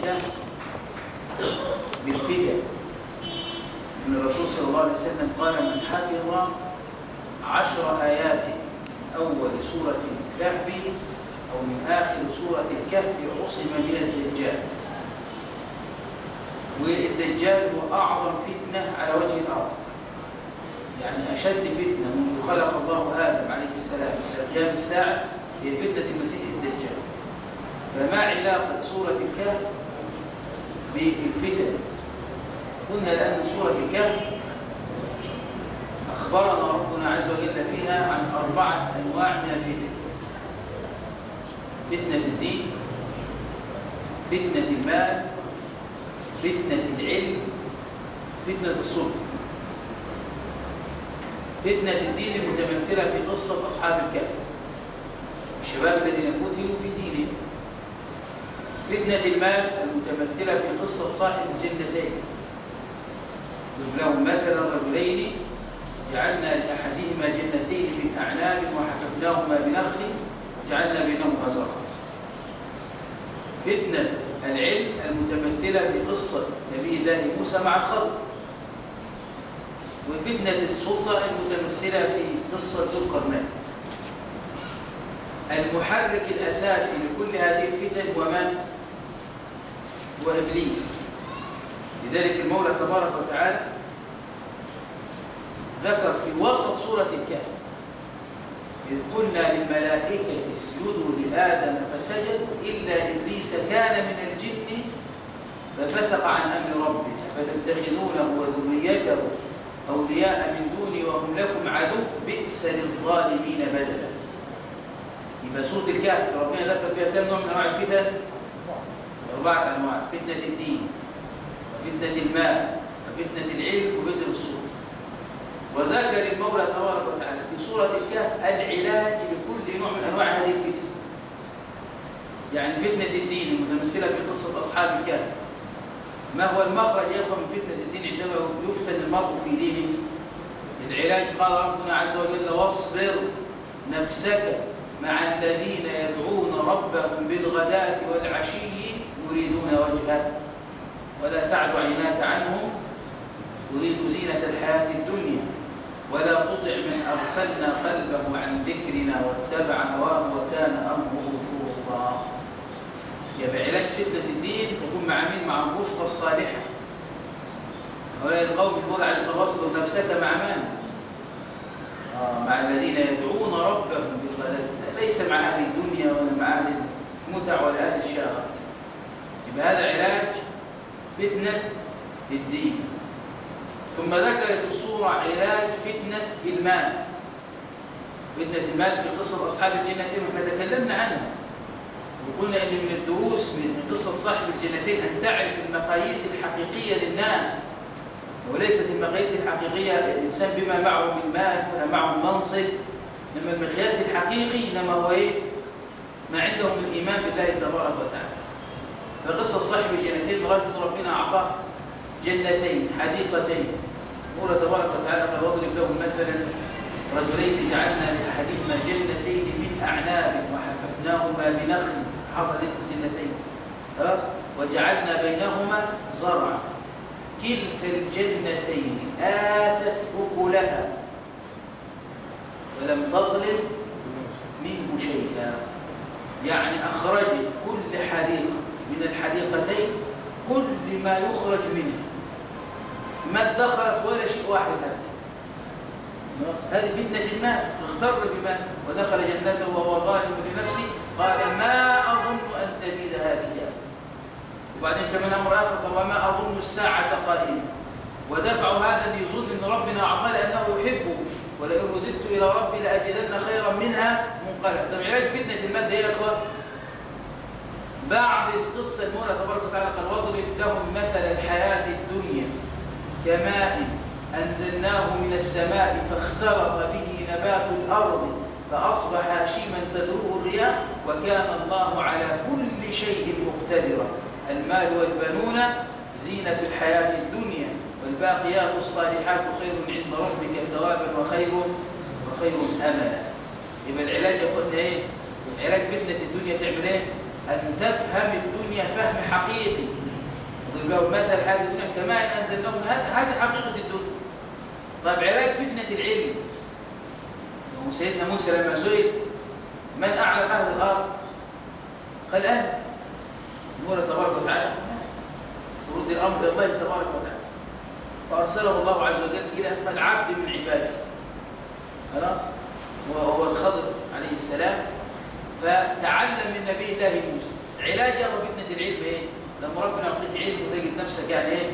الكهف بالفتن إن الرسول صلى الله عليه وسلم قال من حفظ عشر آيات أول سورة الكهف أو من آخر سورة الكهف عصم من الدجال. والدجال هو أعظم فتنة على وجه الأرض. يعني أشد فتنة منذ خلق الله آدم عليه السلام إلى قيام الساعة هي فتنة المسيح الدجال. فما علاقة سورة الكهف بالفتن. قلنا لأن سورة الكهف. أخبرنا ربنا عز وجل فيها عن أربعة أنواع من الفتن. فتنة الدين فتنة المال فتنة العلم فتنة السلطة. فتنة الدين المتمثلة في قصة أصحاب الكهف. الشباب الذين فتنوا في دينهم فتنة المال المتمثلة في قصة صاحب الجنتين. ضرب لهم مثلا رجلين جعلنا لأحدهما جنتين من أعناب وحففناهما بنخل وجعلنا بينهما زرعا فتنة العلم المتمثلة في قصة نبي الله موسى مع الخلق وفتنة السلطة المتمثلة في قصة ذو القرنين. المحرك الأساسي لكل هذه الفتن؟ هو إبليس لذلك المولى تبارك وتعالى ذكر في وسط سورة الكهف إذ قلنا للملائكة اسجدوا لآدم فسجدوا إلا إبليس كان من الجن ففسق عن أمر ربه فتتخذونه وذريته أولياء من دوني وهم لكم عدو بئس للظالمين بدلا يبقى سورة الكهف ربنا ذكر فيها كم نوع من أنواع الفتن؟ أربعة أنواع فتنة الدين وفتنة المال وفتنة العلم وفتنة السلطة وذكر المولى تبارك وتعالى في سورة الكهف العلاج لكل نوع من أنواع هذه الفتن. يعني فتنة الدين المتمثلة في قصة أصحاب الكهف. ما هو المخرج يا من فتنة الدين؟ عندما يفتن المرء في دينه. العلاج قال ربنا عز وجل واصبر نفسك مع الذين يدعون ربهم بالغداة والعشي يريدون وجهه ولا تعد عيناك عنهم تريد زينة الحياة الدنيا. ولا تطع من أغفلنا قلبه عن ذكرنا واتبع هواه وكان أمره فرطا يبقى علاج فتنة الدين تكون مع مين؟ مع الرفقة الصالحة. هؤلاء القوم يقول عز واصبر نفسك مع من؟ آه مع الذين يدعون ربهم بالغداة. ليس مع أهل الدنيا ولا مع أهل المتع ولا أهل الشهوات. يبقى هذا علاج فتنة الدين. ثم ذكرت الصورة علاج فتنة المال. فتنة المال في قصة أصحاب الجنتين وإحنا تكلمنا عنها. وقلنا إن من الدروس من قصة صاحب الجنتين أن تعرف المقاييس الحقيقية للناس. وليست المقاييس الحقيقية الإنسان بما معه من مال ولا معه من منصب إنما المقياس الحقيقي إنما هو إيه؟ ما عنده من إيمان بالله تبارك وتعالى. فقصة صاحب الجنتين رجل ربنا أعطاه جنتين حديقتين. مولى تبارك وتعالى قد واضرب لهم مثلا رجلين جعلنا لأحدهما جنتين من أعناب وحففناهما بنخل حفظت الجنتين. خلاص؟ وجعلنا بينهما زرعا. كلتا الجنتين آتت أكلها ولم تظلم منه شيئا. يعني أخرجت كل حديقة من الحديقتين كل ما يخرج منها ما ادخرت ولا شيء واحد هذه فتنة المال اغتر بما ودخل جنته وهو ظالم لنفسه. قال ما أظن أن تبيد هذه. وبعدين كمان أمر آخر قال وما أظن الساعة قائمة. ودفع هذا ليظن أن ربنا أعطاه لأنه يحبه. ولئن رددت إلى ربي لأجدن خيرا منها منقلب طب علاج فتنة المال ده يا إخوة؟ بعد القصة المولى تبارك وتعالى قال واضرب لهم مثل الحياة الدنيا كماء أنزلناه من السماء فاختلط به نبات الأرض فأصبح هشيما تدروه الرياح وكان الله على كل شيء مقتدرا المال والبنون زينة الحياة الدنيا والباقيات الصالحات خير عند ربك ثوابا وخير وخير أملا يبقى العلاج قلنا إيه؟ علاج فتنة الدنيا تعمل إيه؟ أن تفهم الدنيا فهم حقيقي. وضرب له مثل هذه الدنيا كما أن أنزلناه هذه حقيقة الدنيا. طيب علاج فتنة العلم؟ سيدنا موسى لما سئل من أعلم أهل الأرض؟ قال أهل. مولى تبارك وتعالى ورد الأمر الله تبارك وتعالى. فأرسله الله عز وجل إلى قد عبد من عباده. خلاص؟ وهو الخضر عليه السلام. فتعلم من نبي الله موسى علاج فتنة العلم إيه؟ لما ربنا يعطيك علم وتجد نفسك يعني إيه؟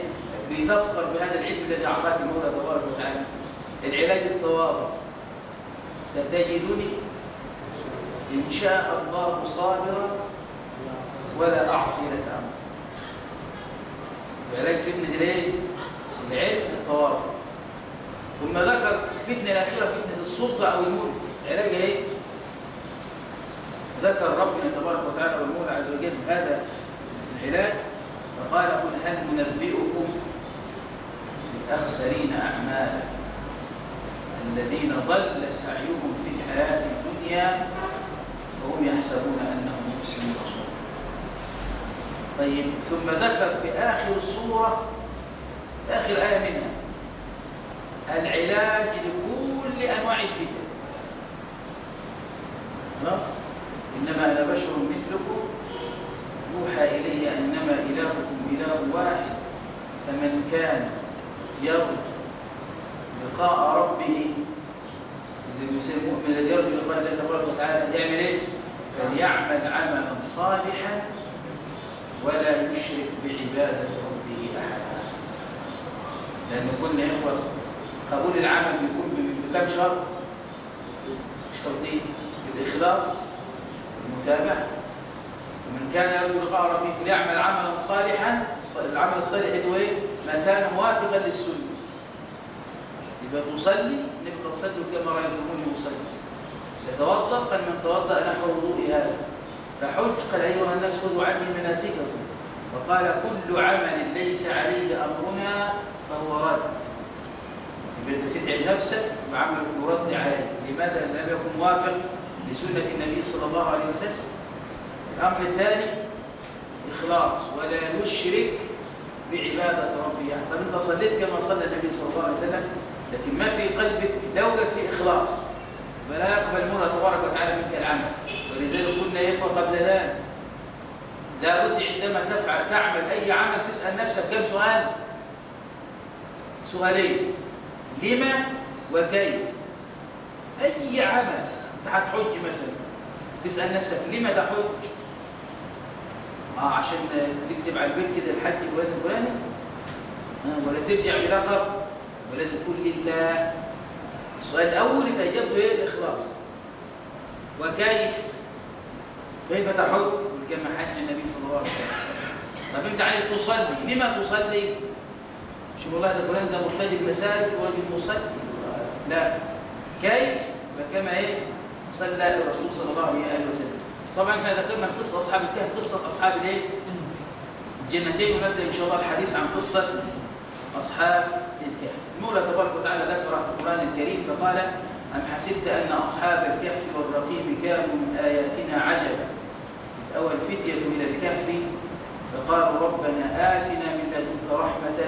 بتفقر بهذا العلم الذي أعطاك المولى تبارك وتعالى العلاج التواضع ستجدني إن شاء الله صابرا ولا أعصي لك أمر علاج فتنة الإيه؟ العلم التواضع ثم ذكر فتنة الأخيرة فتنة السلطة أو الملك علاجها إيه؟ ذكر ربنا تبارك وتعالى والمولى عز وجل هذا العلاج فقال قل هل ننبئكم بالأخسرين أعمالا؟ الذين ضل سعيهم في الحياة الدنيا وهم يحسبون أنهم محسنون رسول طيب ثم ذكر في آخر السورة آخر آية منها العلاج لكل أنواع الفتن. خلاص؟ إنما أنا بشر مثلكم يوحى إلي أنما إلهكم إله واحد فمن كان يرجو لقاء ربه يسمى المؤمن الذي يرجو لقاء الله تبارك وتعالى يعمل إيه؟ فليعمل عملا صالحا ولا يشرك بعبادة ربه أحدا لأن قلنا يا إخوة قبول العمل بيكون بكم شرط؟ مش توضيح بالإخلاص المتابعة ومن كان يرجو لقاء ربه فليعمل عملا صالحا العمل الصالح هو إيه؟ ما كان موافقا للسنة. يبقى تصلي نبقى تصلي كما رأيتموني يصلي. يتوضا قال من توضا نحو وضوء هذا. فحج قال أيها الناس خذوا عني مناسككم. وقال كل عمل ليس عليه أمرنا فهو رد. يبقى أنت تتعب نفسك بعمل يرد عليه لماذا؟ لم يكن موافق لسنة النبي صلى الله عليه وسلم. الأمر الثاني إخلاص ولا يشرك بعبادة ربه طب أنت صليت كما صلى النبي صلى الله عليه وسلم لكن ما في قلبك دوجة في إخلاص. فلا يقبل المولى تبارك وتعالى منك العمل. ولذلك قلنا إخوة قبل ذلك لابد عندما تفعل تعمل أي عمل تسأل نفسك كم سؤال؟ سؤالين. لما؟ وكيف؟ أي عمل؟ أنت هتحج مثلا. تسأل نفسك لما تحج آه عشان تكتب على البيت كده الحج فلان الفلاني ولا ترجع بلقب ولازم تقول لله. السؤال الأول يبقى إجابته إيه؟ الإخلاص. وكيف؟ كيف تحج كما حج النبي صلى الله عليه وسلم. طب أنت عايز تصلي لما تصلي؟ شوف والله ده فلان ده محتاج المساجد وراجل مصلي. لا. كيف؟ كما إيه؟ صلى الرسول صلى الله عليه وسلم. طبعا إحنا ذكرنا قصه أصحاب الكهف قصة أصحاب الايه الجنتين ونبدا إن شاء الله الحديث عن قصة أصحاب الكهف. المولى تبارك وتعالى ذكر في القرآن الكريم فقال أم حسبت أن أصحاب الكهف والرقيم كانوا من آياتنا عجبا؟ أول فتية إلى الكهف؟ فقالوا ربنا آتنا من لدنك رحمة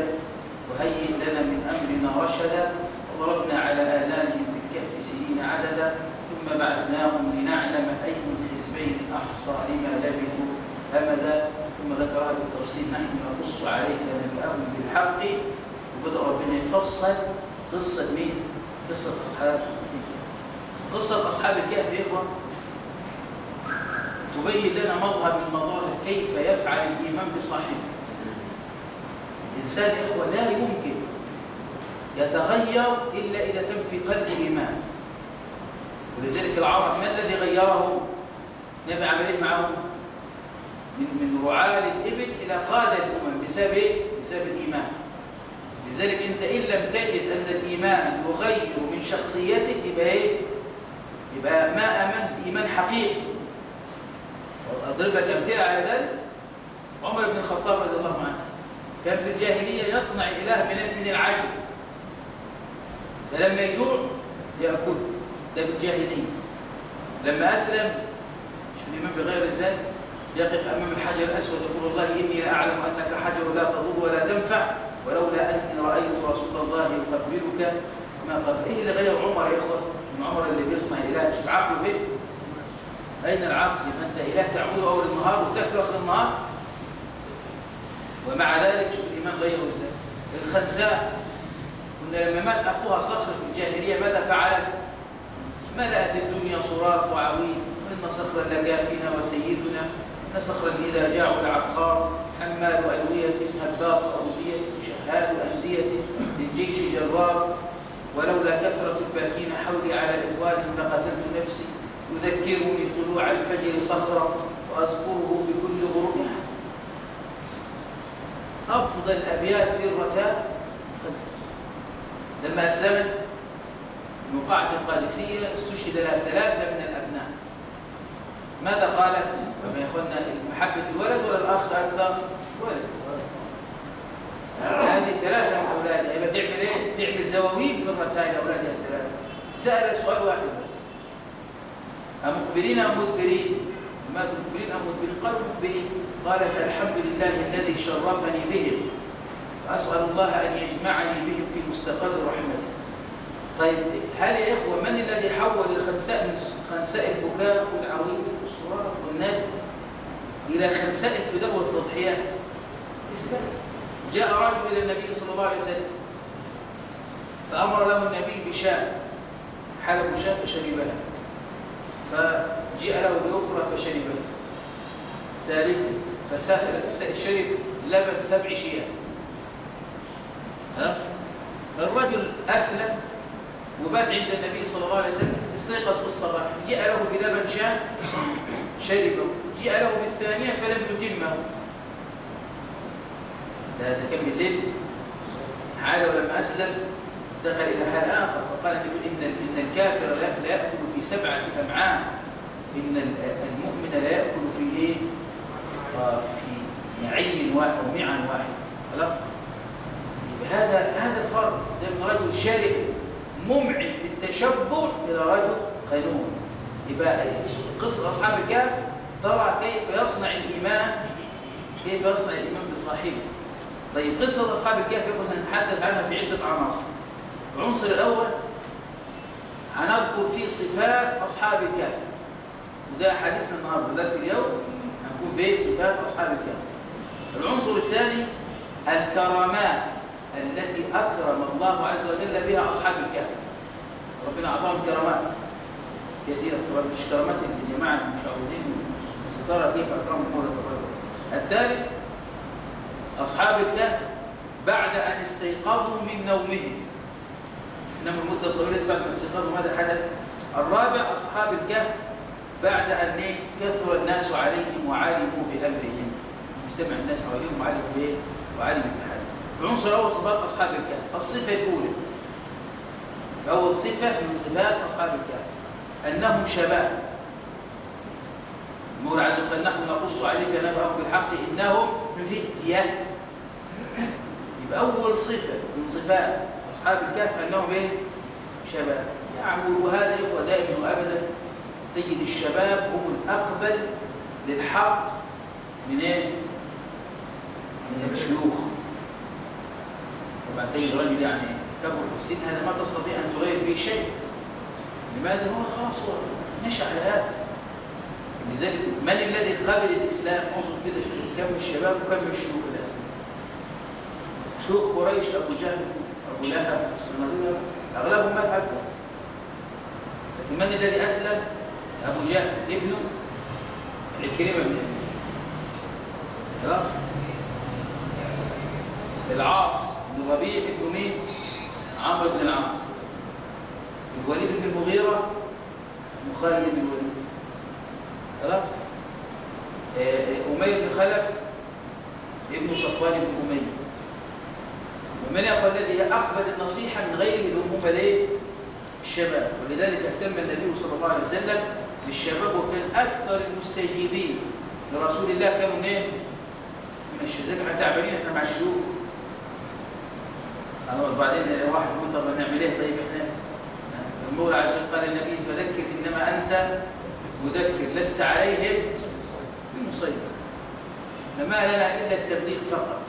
وهيئ لنا من أمرنا رشدا وضربنا على آذانهم في الكهف سنين عددا. ثم بعثناهم لنعلم أي الحزبين أحصى لما لبثوا أمدا ثم ذكر هذا التفصيل نحن نقص عليك نبأهم بالحق. وبدأ ربنا يفصل قصة مين؟ قصة أصحاب قصة أصحاب الكهف يا إخوة. تبين لنا مظهر من مظاهر كيف يفعل الإيمان بصاحبه. الإنسان يا إخوة لا يمكن يتغير إلا إذا كان في قلبه إيمان. ولذلك العرب ما الذي غيره؟ نبي عمل إيه معهم؟ من من رعاة الإبل إلى قادة الأمم بسبب إيه؟ بسبب الإيمان لذلك أنت إن لم تجد أن الإيمان يغير من شخصيتك يبقى إيه يبقى ما آمنت ايمان حقيقي اضرب لك أمثلة على ذلك عمر بن الخطاب رضي الله عنه كان في الجاهلية يصنع إله من من العجل فلما يجوع ياكل ده في الجاهليه لما أسلم مش الايمان بغير إزاي يقف أمام الحجر الأسود يقول الله إني لأعلم أنك حجر لا تضر ولا تنفع ولولا أني رأيت رسول الله يقبلك ما قبل. إيه اللي غير عمر يا إخوة؟ عمر اللي بيصنع إله شوف عقله فين؟ أين العقل؟ ما أنت إله تعبده أول النهار وتأكل آخر النهار. ومع ذلك شوف الإيمان غيره إزاي الخنساء كنا لما مات أخوها صخر في الجاهلية ماذا فعلت؟ ملأت الدنيا صراخ وعويل إن صخرا لكافينا وسيدنا؟ إن إذا جاءوا العقار؟ حمال ألوية هباط أودية شهاد أندية للجيش جرار ولولا كثرة الباكين حولي على إخوانهم لقتلت نفسي. يذكرني طلوع الفجر صخرا وأذكره بكل غروب أفضل أبيات في الرثاء خمسة لما أسلمت موقعة القادسية استشهد لها ثلاثة من الأبناء ماذا قالت؟ وما يا محبة الولد ولا الأخ أكثر؟ ولد هذه ثلاثة من أولادها يبقى تعمل إيه؟ تعمل دواوين في الرثاء لأولادها الثلاثة سأل سؤال واحد بس أمقبلين أم مدبرين؟ ما مقبلين أم مدبرين؟ قالوا مقبلين قالت الحمد لله الذي شرفني بهم وأسأل الله أن يجمعني بهم في مستقر رحمته طيب هل يا إخوة من الذي حول الخنساء من خنساء البكاء والعويل والصراخ والنادي إلى خنساء الفداء والتضحيات؟ إسلام جاء رجل إلى النبي صلى الله عليه وسلم فأمر له النبي بشاة حلب شاة فشربها فجاء له بأخرى فشربها ثالثا فسافر شرب لبن سبع خلاص؟ الرجل أسلم وبات عند النبي صلى الله عليه وسلم استيقظ في الصباح جاء له بلبن شاه شربه جاء له بالثانية فلم يتمه. ده ده كان بالليل؟ عاد ولما أسلم. دخل إلى حال آخر. فقال إن إن الكافر لا يأكل في سبعة أمعاء. إن المؤمن لا يأكل في إيه؟ في معين واحد أو معن واحد. خلاص؟ هذا هذا الفرق من رجل شرئ ممعن في التشبه إلى رجل قانون يبقى قصة أصحاب الكهف ترى كيف يصنع الإيمان كيف يصنع الإيمان بصاحبه. طيب قصة أصحاب الكهف يقول سنتحدث عنها في عدة عناصر. العنصر الأول هنذكر فيه صفات أصحاب الكهف. وده حديثنا النهارده درس اليوم هنكون في صفات أصحاب الكهف. العنصر الثاني الكرامات التي أكرم الله عز وجل بها أصحاب الكهف. ربنا أعطاهم كرامات. كثيرة مش كرامات الجماعة المشعوذين ترى كيف أكرمهم الله الثالث أصحاب الكهف بعد أن استيقظوا من نومهم. إنما المدة الطويلة بعد ما استيقظوا ماذا حدث؟ الرابع أصحاب الكهف بعد أن كثر الناس عليهم وعلموا بأمرهم. اجتمع الناس حواليهم وعلموا بإيه؟ وعلموا بحاله العنصر الأول صفات أصحاب الكهف. الصفة الأولى. أول صفة من صفات أصحاب الكهف. أنهم شباب. المولى عز وجل نحن نقص عليك نبأهم بالحق إنهم فتية يبقى أول صفة من صفات أصحاب الكهف أنهم إيه؟ شباب. يعني وهذا يقوى دائما وأبدا. تجد الشباب هم الأقبل للحق من إيه؟ من الشيوخ. طبعا تجد رجل يعني كبر في السن هذا ما تستطيع أن تغير فيه شيء. لماذا هو خلاص هو نشأ على هذا. لذلك من الذي قبل الإسلام؟ انظر كده كم الشباب وكم الشيوخ الأسلام. شيوخ قريش أبو جهل أبو لهب الصناديق أغلبهم مات أكبر لكن من الذي أسلم؟ أبو جهل ابنه الكريمة بن خلاص؟ العاص بن ربيع ابن عمرو بن العاص. الوليد بن المغيرة مخالد بن الوليد. خلاص؟ آه، آه، أمية بن خلف ابن صفوان بن أمية. ومن يقول الذي أقبل النصيحة من غيره هم ليه الشباب ولذلك اهتم النبي صلى الله عليه وسلم بالشباب وكان أكثر المستجيبين لرسول الله كانوا منين؟ من الشباب. إحنا تعبانين إحنا مع الشيوخ. وبعدين واحد يقول طب نعمل إيه؟ طيب إحنا عز وجل قال النبي فذكر إنما أنت مذكر لست عليهم مسيطر ما لنا إلا التبليغ فقط.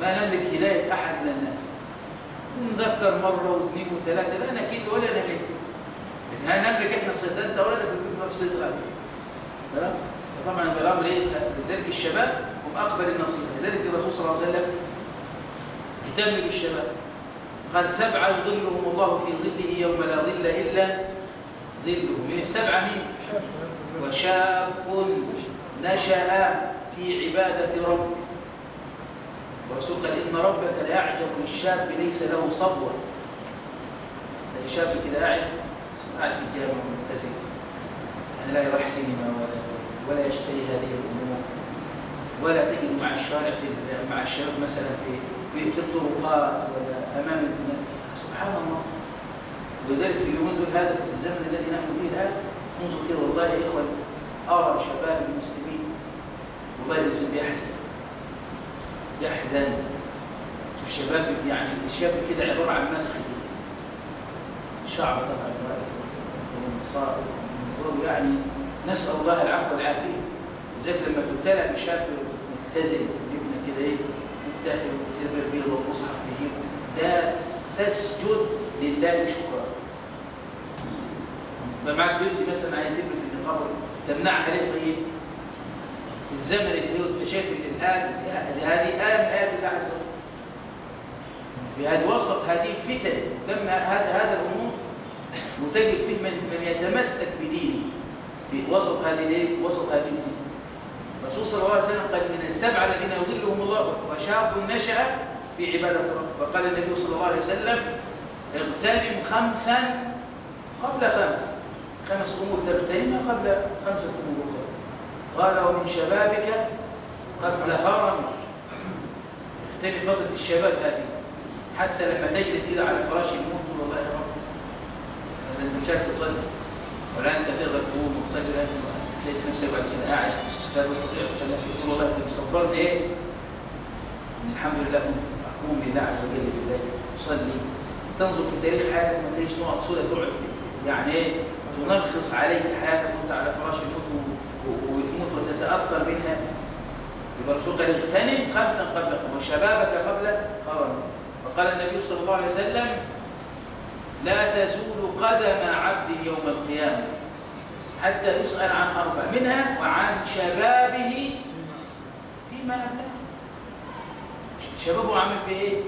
ما نملك هداية أحد من الناس. نذكر مرة واثنين وثلاثة لا نكيد ولا نكيد. هل نملك إحنا صيدلتها ولا نملك في صيدلة خلاص؟ طبعا الأمر إيه؟ لذلك الشباب هم أقبل النصيحة. لذلك الرسول صلى الله عليه وسلم اهتم بالشباب. قال سبعة يظلهم الله في ظله يوم لا ظل إلا ظله. من السبعه مين وشاب نشأ في عبادة ربه. الرسول قال إن ربك لأعجب للشاب ليس له صبوة. شاب كده قاعد قاعد في الجامع ملتزم يعني لا يروح سينما ولا ولا يشتري هذه الأمور. ولا تجد مع الشارع في مع الشباب مثلا في في, الطرقات ولا أمام سبحان الله ولذلك في اليومين دول هذا في الزمن الذي نحن فيه الآن انظر كده والله يا اخوان أرى شباب المسلمين والله الانسان بيحزن يحزن. الشباب يعني الشاب كده عبارة عن مسخ شعب طبعا صار يعني نسأل الله العفو والعافية. لذلك لما تبتلى بشاب ملتزم ابنك كده إيه بيض والمصحف في جيبه. ده تسجد لله شكرا يبقى معاك بنت مثلا عايز تلبس النقاب تمنعها ليه طيب؟ الزمن اللي انت شايف إن الآن هذه آية من آيات الله عز وجل في هذه وسط هذه الفتن تم هذا هذا الأمور. وتجد فيه من يتمسك بدينه. في وسط هذه الايه وسط هذه الفتنه الرسول صلى الله عليه وسلم قال من السبعه الذين يظلهم الله وشاب نشأ في عبادة ربه. وقال النبي صلى الله عليه وسلم اغتنم خمسا قبل خمس. خمس أمور تغتنمها قبل خمسه أمور أخرى. قال ومن شبابك قبل هرم. اغتنم فترة الشباب هذه حتى لما تجلس كده على فراش الموت. والله يا رب. مش عارف تصلي ولا انت تقدر تقوم وتصلي. تلاقي نفسك بعد كده قاعد. لا تستطيع الصلاه تقول والله انت مصبرني إيه؟ إن الحمد لله اقوم لله عز وجل بالله. اصلي تنظر في تاريخ حياتك ما تلاقيش نقط سوداء تقعد يعني إيه؟ تنغص عليك حياتك وأنت على فراش الموت وتموت وتتأثر منها يبقى الرسول قال اغتنم خمسا قبل وشبابك قبل قرن. فقال النبي صلى الله عليه وسلم لا تزول قدم عبد يوم القيامة. حتى يسأل عن أربع منها وعن شبابه فيما أبلاه شبابه عامل في إيه؟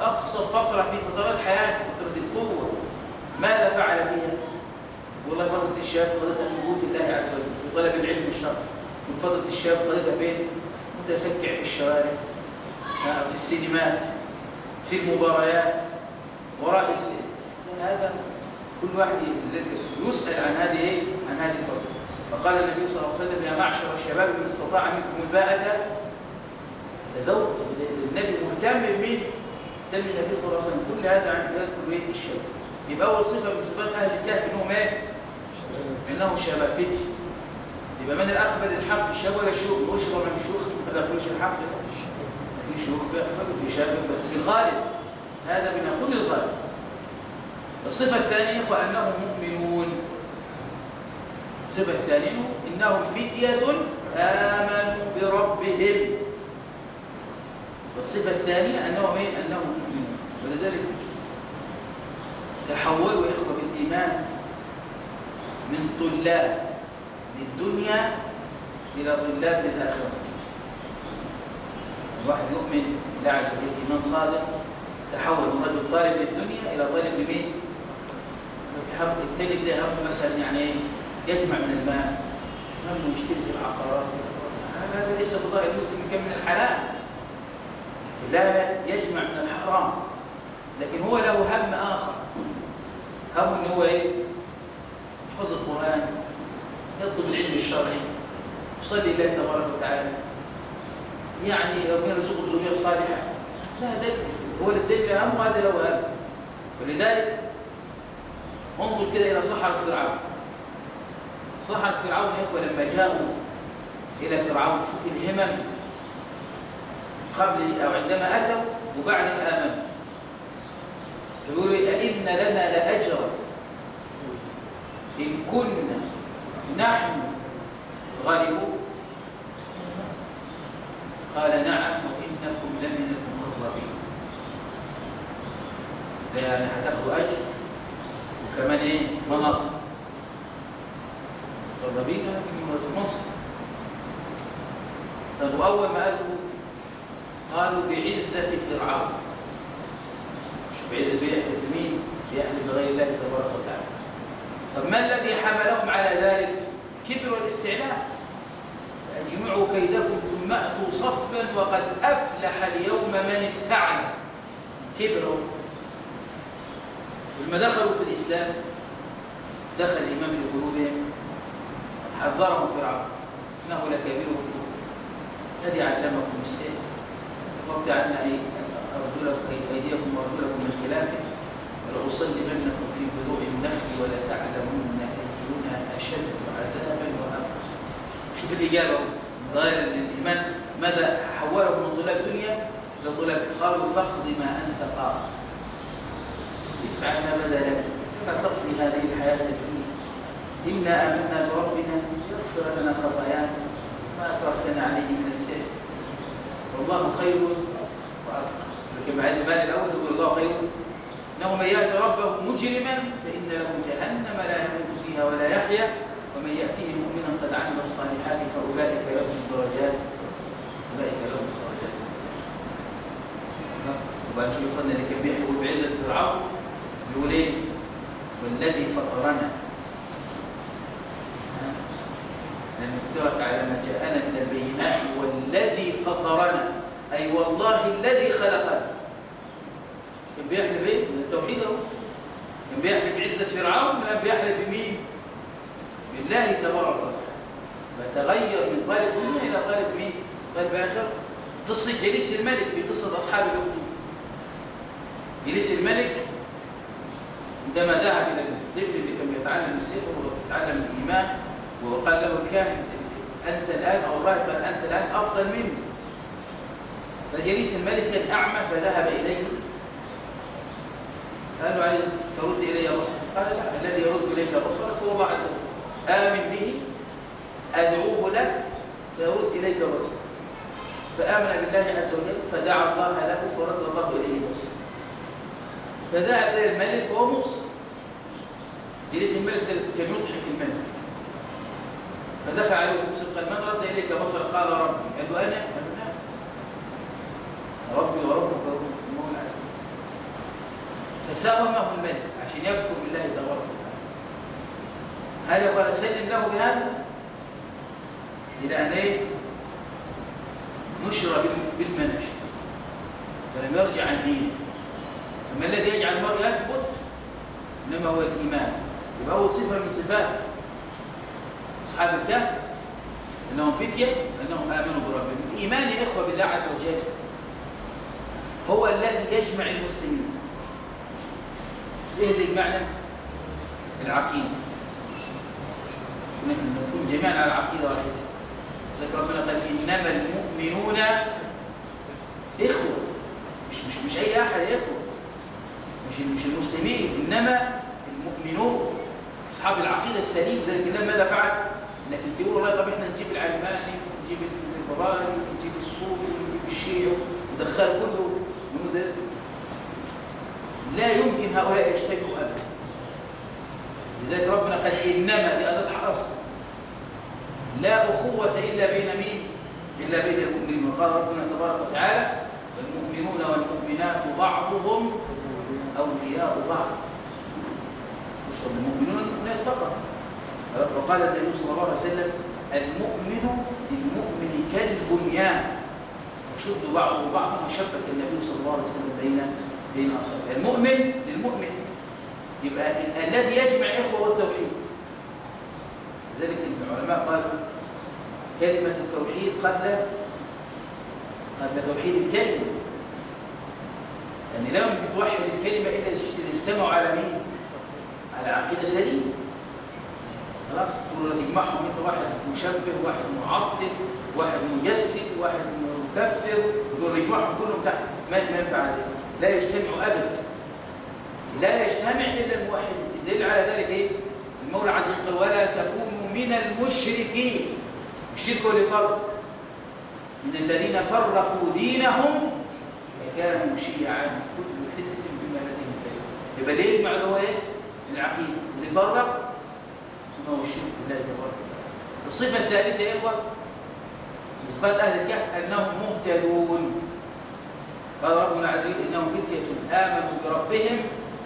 أقصر فترة في فترات حياته فترة القوة ماذا فعل فيها؟ والله فترة الشاب قضيتها في بيوت الله عز وجل في طلب العلم الشرعي من فترة الشاب قضيتها فين؟ متسكع في الشوارع في السينمات في المباريات وراء هذا كل واحد يسأل عن هذه إيه؟ عن هذه الفترة. فقال النبي صلى الله عليه وسلم يا معشر الشباب من استطاع منكم الباءة تزوج. النبي مهتم بمين؟ مهتم النبي صلى الله عليه وسلم. كل هذا عن يذكر إيه؟ الشباب. يبقى أول صفة من صفات أهل الكهف إنهم إيه؟ إنهم شباب فتي يبقى من الأخبر الحق الشاب ولا الشيوخ مش في شيوخ ما بياكلوش الحق. في شيوخ بياكلوا في شباب بس في الغالب هذا بنقول الغالب. الصفة الثانية وأنهم مؤمنون. الصفة الثانية إنهم فتية آمنوا بربهم. والصفة الثانية أنهم إيه؟ أنهم مؤمنون. ولذلك تحولوا إخوة بالإيمان من طلاب للدنيا إلى طلاب للآخرة. الواحد يؤمن لا عز وجل إيمان صادق. تحول من رجل طالب للدنيا إلى طالب لمين؟ التالي ده هم مثلا يعني يجمع من الماء. هم في العقارات؟ هذا ليس قضاء المسلم كم من الحلال. لا يجمع من الحرام. لكن هو له هم آخر. هم إن هو إيه؟ يحفظ القرآن يطلب العلم الشرعي يصلي الله تبارك وتعالى. يعني ربنا يرزقه ذريه صالحة. لا ده هو الدين اهم وهذا له هم ولذلك انظر كده إلى صحراء فرعون. صحراء فرعون يا لما جاءوا إلى فرعون شوف الهمم. قبل أو عندما أتوا وبعد آمنوا. يقولوا أئن لنا لأجرا. إن كنا نحن غالبون. قال نعم وإنكم لمن المقربين. ده يعني هتاخدوا أجر. وكمان إيه؟ مناصب. في منصب. طب وأول ما قالوا قالوا بعزة فرعون. مش بعزة بيحلف مين؟ بيحلف بغير الله تبارك وتعالى. طب ما الذي حملهم على ذلك؟ كبر والاستعلاء اجمعوا كيدكم ثم أتوا صفا وقد أفلح اليوم من استعلى كبروا. لما دخلوا في الإسلام دخل الايمان في قلوبهم حذرهم فرعون. انه لكبيركم الذي علمكم السير ستقطعن أرجلكم أيديكم وأرجلكم من خلاف. ولأصلبنكم في بذوع النخل ولتعلمن اينا أشد عذابا وأبقى. شوف الاجابه ظاهر الايمان ماذا حوله من طلاب الدنيا؟ طلاب قالوا فاقض ما أنت قاض. افعل ما بدا لك فتقضي هذه الحياة الدنيا إنا آمنا بربنا يغفر لنا خطايانا ما اكرهتنا عليه من السر والله خير وأبقى. لكن عايز بالي الأول يقول الله خير. إنه من يأتي ربه مجرما فإن له جهنم لا يموت فيها ولا يحيا. ومن يأتيه مؤمنا قد عمل الصالحات فأولئك لهم درجات. أولئك لهم درجات. وبعد شوف قلنا اللي كان بيحكوا بعزه بيقول إيه والذي فطرنا. نؤثرك على ما جاءنا من البينات والذي فطرنا. أي والله الذي خلقنا. كان بيحلف إيه؟ من التوحيد اهو كان بيحلف بعزة فرعون؟ كان بيحلف بمين؟ بالله تبارك وتعالى. فتغير من طالب دنيا إلى طالب مين؟ طالب آخر. قصة جليس الملك في قصة أصحاب الأخدود جليس الملك عندما ذهب إلى الطفل اللي كان بيتعلم السحر ويتعلم الإيمان وقال له الكاهن أنت الآن أو الراهب قال أنت الآن أفضل مني. فجليس الملك كان أعمى فذهب إليه. قال له عليه ترد إلي بصرك. قال لا الذي يرد إليك بصرك هو الله عز وجل. آمن به أدعوه لك فيرد إليك بصرك. فآمن بالله عز وجل فدعا الله له فرد الله إليه بصرك. فذهب إلى الملك وهو موسى. جليس الملك كان يضحك الملك. فدفع عليه موسى قال من رد إليك بصرك قال ربي. قال أنا؟ قال نعم. ربي وربك وربك المولى فساومه الملك عشان يكفر بالله تبارك وتعالى هل قال سلم له بهذا؟ إلى أن إيه؟ نشر بالمناش فلم يرجع عن دينه أما الذي يجعل المرء يثبت إنما هو الإيمان. يبقى اول صفة من صفات أصحاب الكهف أنهم فتية أنهم آمنوا بربهم. الإيمان يا إخوة بالله عز وجل هو الذي يجمع المسلمين. إيه اللي يجمعنا العقيده نكون جميعا على عقيدة واحدة. ذكر ربنا قال إنما المؤمنون إخوة. مش مش مش أي أحد اخوه مش المسلمين إنما المؤمنون أصحاب العقيدة السليمه ذلك الله ماذا فعل لكن تقول والله طب إحنا نجيب العلماني ونجيب البراني ونجيب الصوفي ونجيب الشيعي ودخل كله لا يمكن هؤلاء يجتمعوا ابدا. لذلك ربنا قال إنما دي اداه حصر لا أخوة إلا بين مين؟ إلا بين المؤمنين. وقال ربنا تبارك وتعالى والمؤمنون والمؤمنات بعضهم أولياء بعض. المؤمنون والمؤمنات فقط. وقال النبي صلى الله عليه وسلم المؤمن للمؤمن كالبنيان يشد بعضه بعضا وشبك النبي صلى الله عليه وسلم بين بين اصابعه المؤمن للمؤمن. يبقى الذي يجمع اخوه والتوحيد. لذلك العلماء قالوا كلمة التوحيد قبل قبل توحيد الكلمة يعني لم توحد الكلمة إلا اذا اجتمعوا على مين؟ على عقيدة سليمة. خلاص. تقول تجمعهم انت واحد مشبه واحد معطل واحد مجسد واحد مكفر. دول يجمعهم كلهم تحت. ما ينفع ذلك لا يجتمع ابدا لا يجتمع إلا الموحد الدليل على ذلك إيه؟ المولى عز وجل ولا تكونوا من المشركين. الشرك هو اللي فرض من الذين فرقوا دينهم فكانوا شيعا كل حزب بما لديهم فريق يبقى ليه يجمع اللي هو إيه؟ العقيدة. اللي فرق؟ هو الشرك بالله تبارك وتعالى الصفة الثالثة يا إخوة صفات أهل الكهف أنهم مهتدون. قال ربنا عز وجل إنهم فتية آمنوا بربهم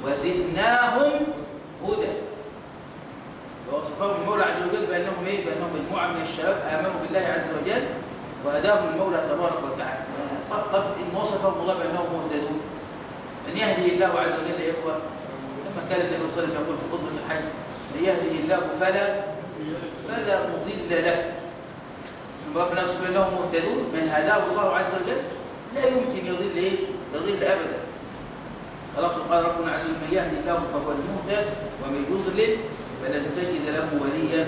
وزدناهم هدى. ووصفهم المولى عز وجل بأنهم إيه؟ بأنهم مجموعة من الشباب آمنوا بالله عز وجل وهداهم المولى تبارك وتعالى. فقط إن وصفهم الله بانهم مهتدون من يهدي الله عز وجل يا إخوة لما كان النبي صلى الله عليه وسلم يقول في خطبه الحج من يهدي الله فلا فلا مضل له. ربنا يصف انهم مهتدون من هداه الله عز وجل لا يمكن يضل إيه؟ يضل أبدا. خلاص قال ربنا عز وجل من يهدي الله فهو المهتد ومن يضلل فلن تجد له وليا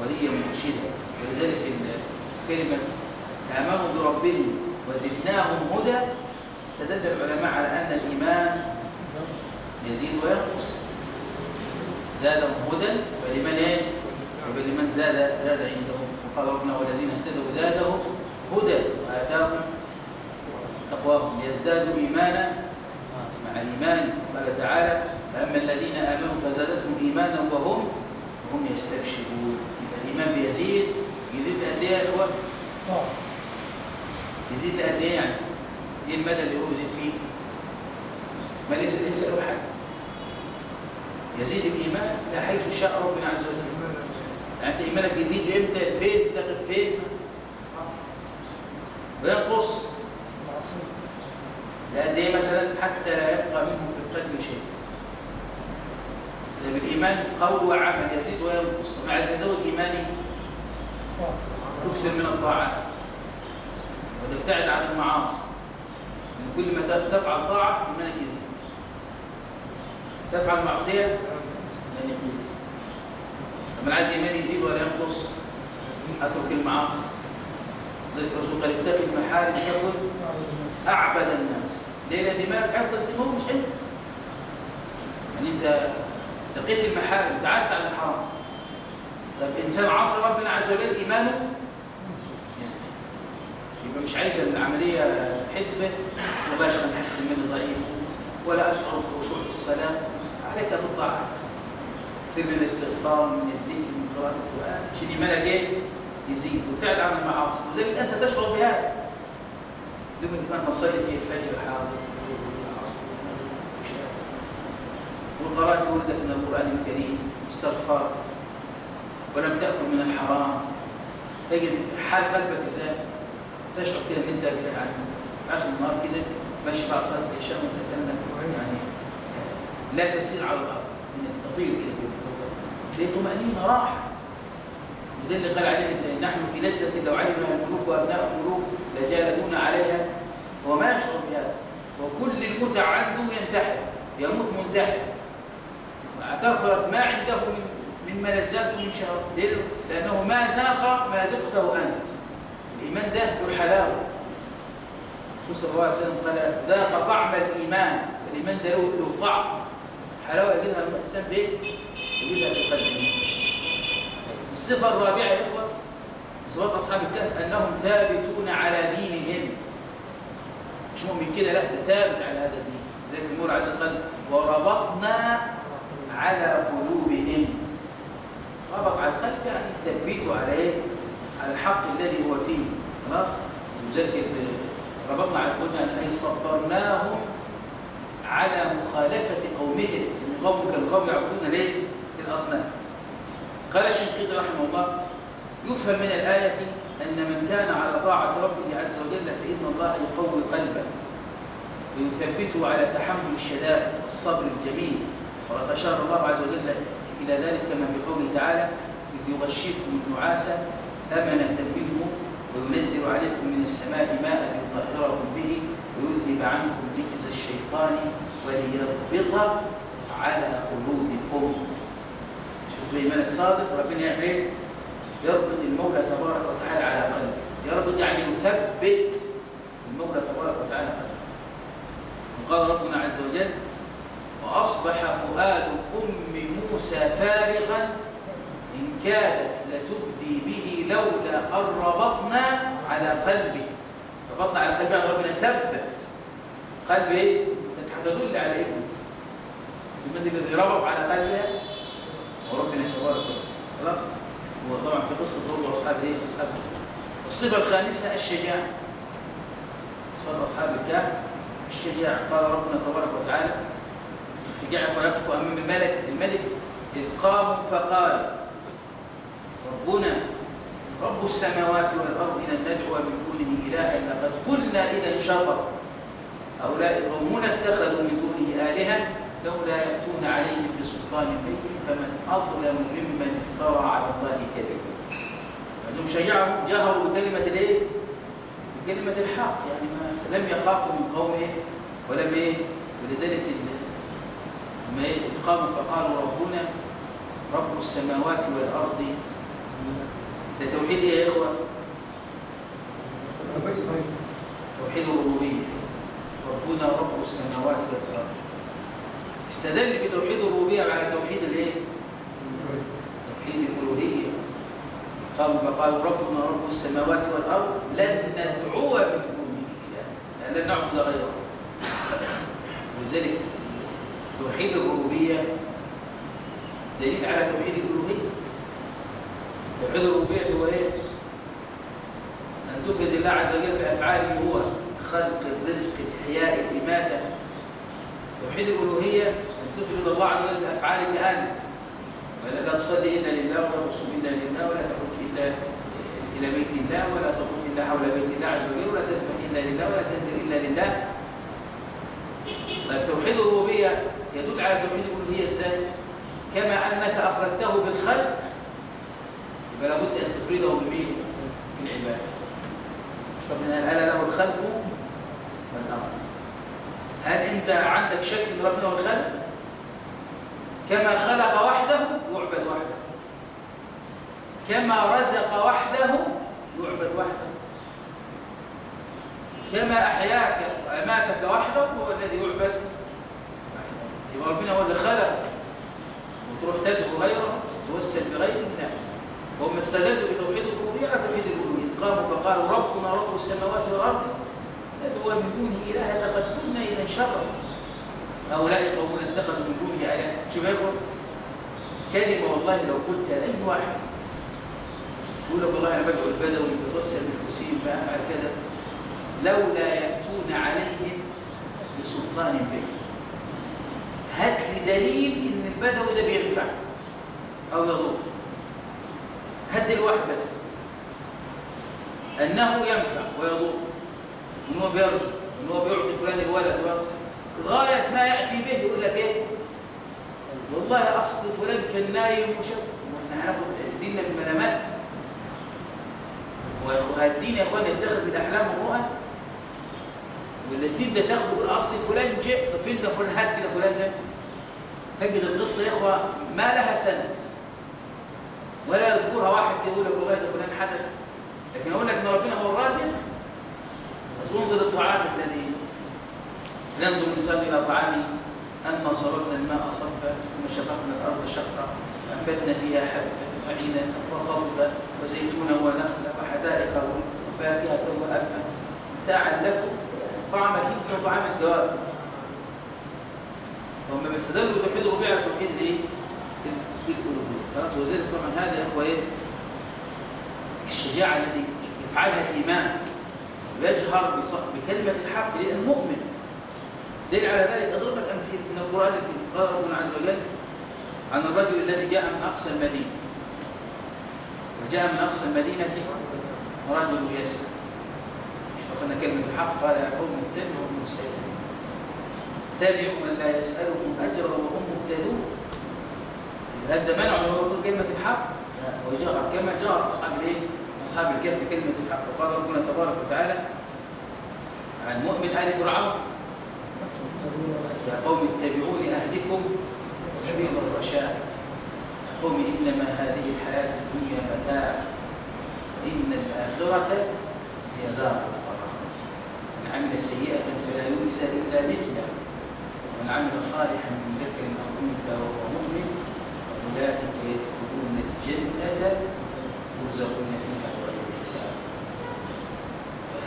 وليا مرشدا. ولذلك كلمة امنوا بربهم وزدناهم هدى. استدل العلماء على أن الإيمان يزيد وينقص. زادهم هدى ولمن إيه؟ ولمن زاد زاد عندهم. وقال ربنا والذين اهتدوا زادهم هدى. وآتاهم تقواهم ليزدادوا إيمانا. مع الإيمان قال تعالى فأما الذين آمنوا فزادتهم إيمانا وهم وهم يستبشرون. الإيمان بيزيد يزيد قد إيه يا اخوان؟ يزيد قد إيه يعني؟ إيه المدى اللي هو يزيد فيه؟ ما ليس يسأل حد. يزيد الإيمان لا حيث شاء ربنا عز وجل. يعني انت إيمانك يزيد إمتى؟ فين؟ تقف فين؟ وينقص. لقد إيه مثلا؟ حتى لا يبقى منه في القلب شيء. إذا بالإيمان قول وعمل يزيد وينقص. طب عايز يزود إيماني تكسر من الطاعات. وتبتعد عن المعاصي. من كل ما تفعل طاعة إيمانك يزيد تفعل معصية إيمان يقل لما عايز إيماني يزيد ولا ينقص أترك المعاصي. ذلك الرسول قال اتقي المحارم تكن أعبد الناس. ليه لأن إيمانك حفظ زي ما هو مش أنت يعني أنت اتقيت المحارم ابتعدت عن الحرام. طب إنسان عصى ربنا عز وجل إيمانه مش عايز العملية حسبة مباشرة نحس منه ضعيف. ولا أشعر بخشوع في الصلاة. عليك بالطاعات في من الاستغفار من الذكر من قراءة القرآن. عشان إيمانك إيه؟ يزيد. وتبعد عن المعاصي. وزي أنت تشعر بهذا. لما أنت مصلي في الفجر حاضر. العصر وقرأت وردك من القرآن الكريم. واستغفرت ولم تأكل من الحرام. تجد حال قلبك إزاي؟ تشعر كده ان انت يعني آخر النهار كده ماشي بعد صلاة العشاء وانت كانك يعني لا تسير على الأرض. انك تطير كده. دي طمانينه راحة. وده اللي قال عليه نحن في لذه لو علمها الملوك وأبناء الملوك لجالدون عليها. هو ما يشعر بهذا وكل المتع عنده ينتحر. يموت منتحر. مع كثره ما عنده من من ملذات ومن شهوات لأنه ما ذاق ما ذقته أنت. الإيمان ده له حلاوة. الرسول صلى الله عليه وسلم قال ذاق طعم الإيمان. الإيمان ده له طعم. حلاوة يجدها الإنسان بإيه؟ يجدها في قلبه الصفة الرابعة يا إخوة صفات أصحاب الكهف أنهم ثابتون على دينهم. مش مؤمن كده لا ثابت على هذا الدين. زي ما المولى عز وجل وربطنا على قلوبهم. ربط على القلب يعني ثبتوا على إيه؟ على الحق الذي هو فيه. خلاص؟ نذكر ربطنا على قلنا أي صبرناهم على مخالفة قومهم قوم كالقوم يعبدون ليه؟ الأصنام قال الشنقيطي رحمه الله يفهم من الآية أن من كان على طاعة ربه عز وجل فإن الله يقوي قلبه ويثبته على تحمل الشدائد والصبر الجميل. وقد أشار الله عز وجل إلى ذلك كما في قوله تعالى إذ يغشيكم النعاس أمنة منه وينزل عليكم من السماء ماء ليطهركم به ويذهب عنكم رجز الشيطان وليربط على قلوبكم شوف إيمانك صادق ربنا يعمل إيه؟ يربط المولى تبارك وتعالى على قلبه يربط يعني يثبت المولى تبارك وتعالى قلبه وقال ربنا عز وجل وأصبح فؤاد أم موسى فارغا إن كادت به لولا أن ربطنا على قلبي. ربطنا على قلبي يعني ربنا ثبت. قلبي إيه؟ تدل على؟ المد الذي ربط على قلبها وربنا تبارك خلاص. هو طبعا في قصة دور أصحاب إيه؟ أصحاب الصفة الخامسة الشجاعة. صفه أصحاب الكهف الشجاعة. قال ربنا تبارك وتعالى الشجاعه فيقف امام الملك الملك إذ قاموا فقال ربنا رب السماوات والأرض لن ندعو من دونه إلها لقد قلنا إذا شطر هؤلاء قومون اتخذوا من دونه آلهة لولا يأتون عليهم بسلطان بين فمن أظلم ممن افترى على الله كذبا عندهم شجعوا جهروا بكلمة الايه؟ بكلمة الحق يعني ما لم يخافوا من قومه ولم إيه؟ ولذلك لما قاموا فقالوا ربنا رب السماوات والأرض ده توحيد إيه يا إخوة؟ توحيد الربوبية. ربنا رب السماوات والأرض. استدل بتوحيد الربوبية على توحيد الإيه؟ توحيد الألوهية. قالوا فقالوا ربنا رب السماوات والأرض لن ندعو من دونه لن نعبد غيره. ولذلك توحيد الربوبية دليل على توحيد الألوهية. توحيد الربوبيه هو إيه؟ أن تفرد الله عز وجل بأفعاله هو خلق الرزق الاحياء الاماته توحيد الألوهية أن تفرد الله عز وجل بافعالك انت ولا لا تصلي الا لله ولا تصوم الا لله ولا تخرج إلا إلى بيت الله ولا تطوف إلا حول بيت الله عز وجل ولا تذبح إلا لله ولا تنزل إلا لله طيب توحيد الربوبية يدل على توحيد الألوهية إزاي؟ كما أنك أفردته بالخلق فلا بد أن تفرده بمين؟ بالعباد من هل له الخلق والأمر هل أنت عندك شك من ربنا والخلق؟ كما خلق وحده يعبد وحده. كما رزق وحده يعبد وحده. كما أحياك وأماتك وحده هو الذي يعبد يبقى ربنا هو اللي خلق. وتروح تدعو غيره توسل بغيره لا وهم استدلوا بتوحيد الربوبية على توحيد الالوهيه قاموا فقالوا ربنا رب السماوات والأرض. ندعو من دونه إلها لقد كنا إذا شرا هؤلاء قومون اتخذوا من دونه آلهة. شوف يا إخوان كلمة والله لو قلت لأي واحد يقول لك والله أنا بدعو البدوي بتوسل بالحسين بافعل كذا لولا يأتون عليهم بسلطان به. هات لي دليل إن البدوي ده بينفع أو يضر. هدي الواحد بس. أنه ينفع ويضر. ان هو بيرزق ان هو بيعطي فلان الولد غاية ما يأتي به يقول لك إيه؟ والله أصل فلان كان نايم وشاف وإحنا هناخد ديننا بالمنامات الدين يا اخوان يتخذ بالاحلام والرؤى ولا الدين ده تاخده بالاصل فلان جاء فين ده فلان؟ هات كده فلان ده. تجد القصة يا إخوة ما لها سند ولا يذكرها واحد يقول لك والله ده فلان حدث لكن أقول لك إن ربنا هو الرازق تنظر الطعام الذي ننظر الإنسان إلى طعامه. اما صرفنا الماء صبا ثم شققنا الأرض شقا وانبتنا فيها حبا وعينا وقضبا وزيتونا ونخلا وحدائق وفاكهة وابا متاعا لكم طعم فيه وطعام الدواب. وهم استدلوا توحيد الربيع توحيد إيه؟ بالالوهيه خلاص وزير طبعا هذا هو إيه؟ الشجاعة التي يفعلها الإيمان. ويجهر بكلمة الحق للمؤمن. دليل على ذلك أضرب لك امثله من القرآن الكريم. قال ربنا عز وجل عن الرجل الذي جاء من أقصى المدينة. وجاء من أقصى المدينة رجل يسعى فقلنا كلمة الحق قال يا قوم اتبعوا المرسلين تابعوا من لا يسألكم أجرا وهم مهتدون هل ده منع من يقول كلمة الحق؟ هو جاء كما جاء أصحاب الإيه؟ أصحاب الكهف كلمة الحق وقال ربنا تبارك وتعالى عن مؤمن آل فرعون يا قوم اتبعوني أهدكم سبيل الرشاد يا قوم إنما هذه الحياة الدنيا متاع وإن الآخرة هي دار من عمل سيئة فلا يجزى إلا مثله ومن عمل صالحا من ذكر أو أنثى وهو مؤمن أولئك يدخلون الجنة يرزقون فيها بغير حساب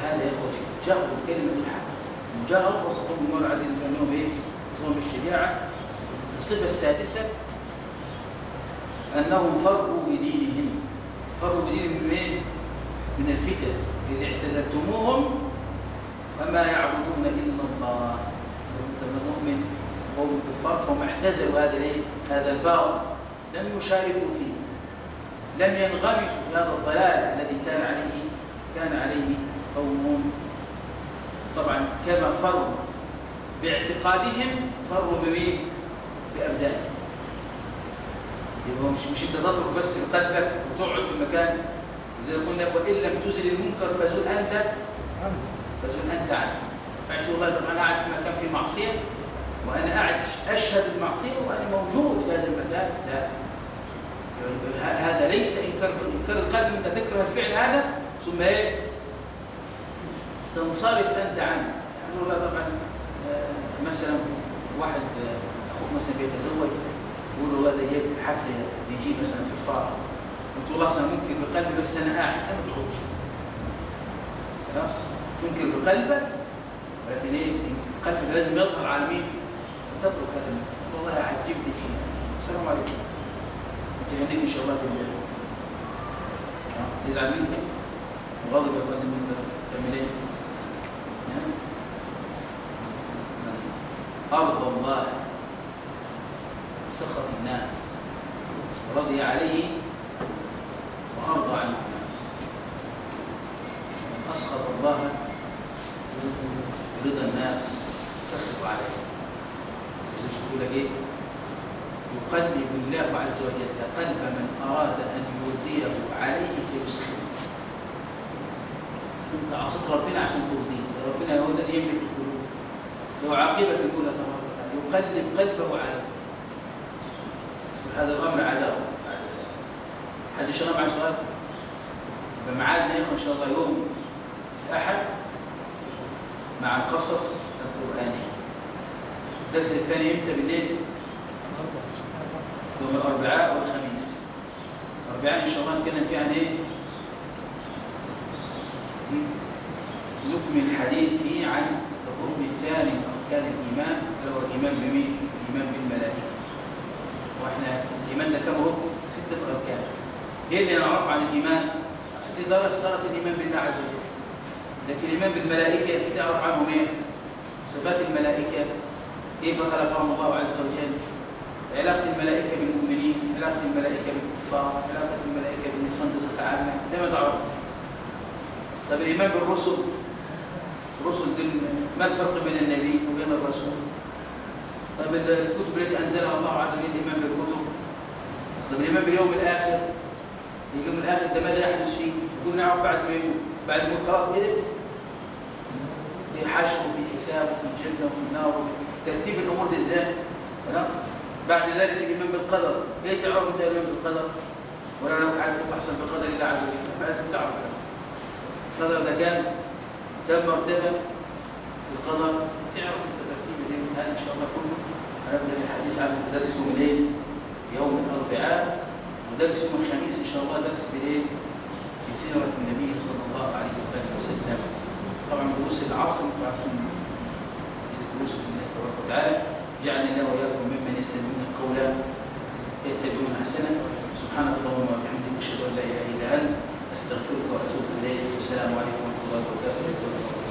هذا يا اخوه جاءوا بكلمه الحق وجاءوا وصفهم بالمرء العزيز بانهم إيه؟ وصفهم بالشجاعه الصفه السادسه أنهم فروا بدينهم فروا بدينهم من؟ من الفتن اذا اعتزلتموهم فما يعبدون إلا الله لما نؤمن قوم الكفار فهم اعتزلوا هذا؟ هذا الباطل لم يشاركوا فيه لم ينغمسوا في هذا الضلال الذي كان عليه كان عليه قوم طبعا كما فروا باعتقادهم فروا بمين؟ بأبدانهم. يبقى مش مش أنت تترك بس قلبك وتقعد في المكان زي ما قلنا وإن لم تزل المنكر فزل انت فزل أنت عنه. فعش والله طب أنا قاعد في مكان فيه معصية وأنا قاعد أشهد المعصية وأنا موجود في هذا المكان. لا. هذا ليس انكار إنكار القلب انت تكره الفعل هذا. ثم إيه؟ تنصرف أنت عنه. يعني والله طبعا آه، مثلا واحد آه، أخوك مثلا بيتزوج يقول والله ده جايب حفلة بيجي مثلا في الفرح. قلت والله أصلا ممكن بقلبي بس أنا قاعد أنا تخرجش خلاص؟ ممكن بقلبك ولكن إيه؟ قلبك لازم يظهر على مين؟ تترك هذا. والله عجبني. فيه السلام عليكم. تهنيك إن شاء الله في الليل يزعل منك وغضب فندم انت تعمل إيه؟ أرض الله. سخط الناس. رضي عليه وأرضى عنه الناس. اسخط الله رضا الناس. سخط عليه. إيه؟ يقلب الله عز وجل قلب من أراد أن يرضيه عليه فيسخطه أنت عصيت ربنا عشان ترضيه. ربنا هو الذي يملك القلوب. له عاقبة الاولى تبارك يقلب قلبه عليه. هذا الأمر عداوة. حد يشرب مع سؤال؟ يبقى معادنا يا اخوان ان شاء الله يوم الاحد مع القصص القرآنية. الدرس الثاني إمتى بالليل. يوم الأربعاء والخميس. الأربعاء إن شاء الله نتكلم فيه عن إيه؟ نكمل الحديث فيه عن الركن الثاني من أركان الإيمان. الا هو الإيمان بمين؟ الإيمان بالملائكة. وإحنا إيماننا كم ركن ستة أركان. إيه اللي نعرفه عن الإيمان. اللي درس درس الإيمان بالله عز وجل. لكن الإيمان بالملائكة تعرف عنهم إيه؟ صفات الملائكة. كيف خلقهم الله عز وجل؟ علاقة الملائكة بالمؤمنين علاقة الملائكة بالكفار علاقة الملائكة بالانسان بصفة عامة. ده ما تعرفه طب الإيمان بالرسل؟ الرسل دول ما الفرق بين النبي وبين الرسول؟ طب الكتب التي أنزلها الله عز وجل الإيمان بالكتب؟ طب الإيمان باليوم الآخر؟ اليوم الآخر ده ماذا يحدث فيه؟ يقول نعرف بعد ما بعد ما خلاص كده؟ في حشر وفي حساب وفي الجنة وفي النار ترتيب الأمور دي إزاي؟ خلاص. بعد ذلك الايمان بالقدر ليه تعرف أنت الايمان بالقدر ولا لو قعدت تحصل بقدر الله عز وجل فلازم تعرف القدر ده كان كم مرتبة. القدر تعرف أنت ترتيب الايه هذا إن شاء الله كله. هنبدا الحديث عن درس يوم الايه يوم الأربعاء. ودرس يوم الخميس إن شاء الله درس بالايه في سيرة النبي صلى الله عليه وسلم. طبعا دروس العصر عارفين دروس وتعالى جعلنا الله وإياكم ممن يستمعون القول يتبعون أحسنه. سبحانك اللهم وبحمدك أشهد أن لا إله إلا أنت أستغفرك وأتوب إليك. والسلام عليكم ورحمة الله وبركاته.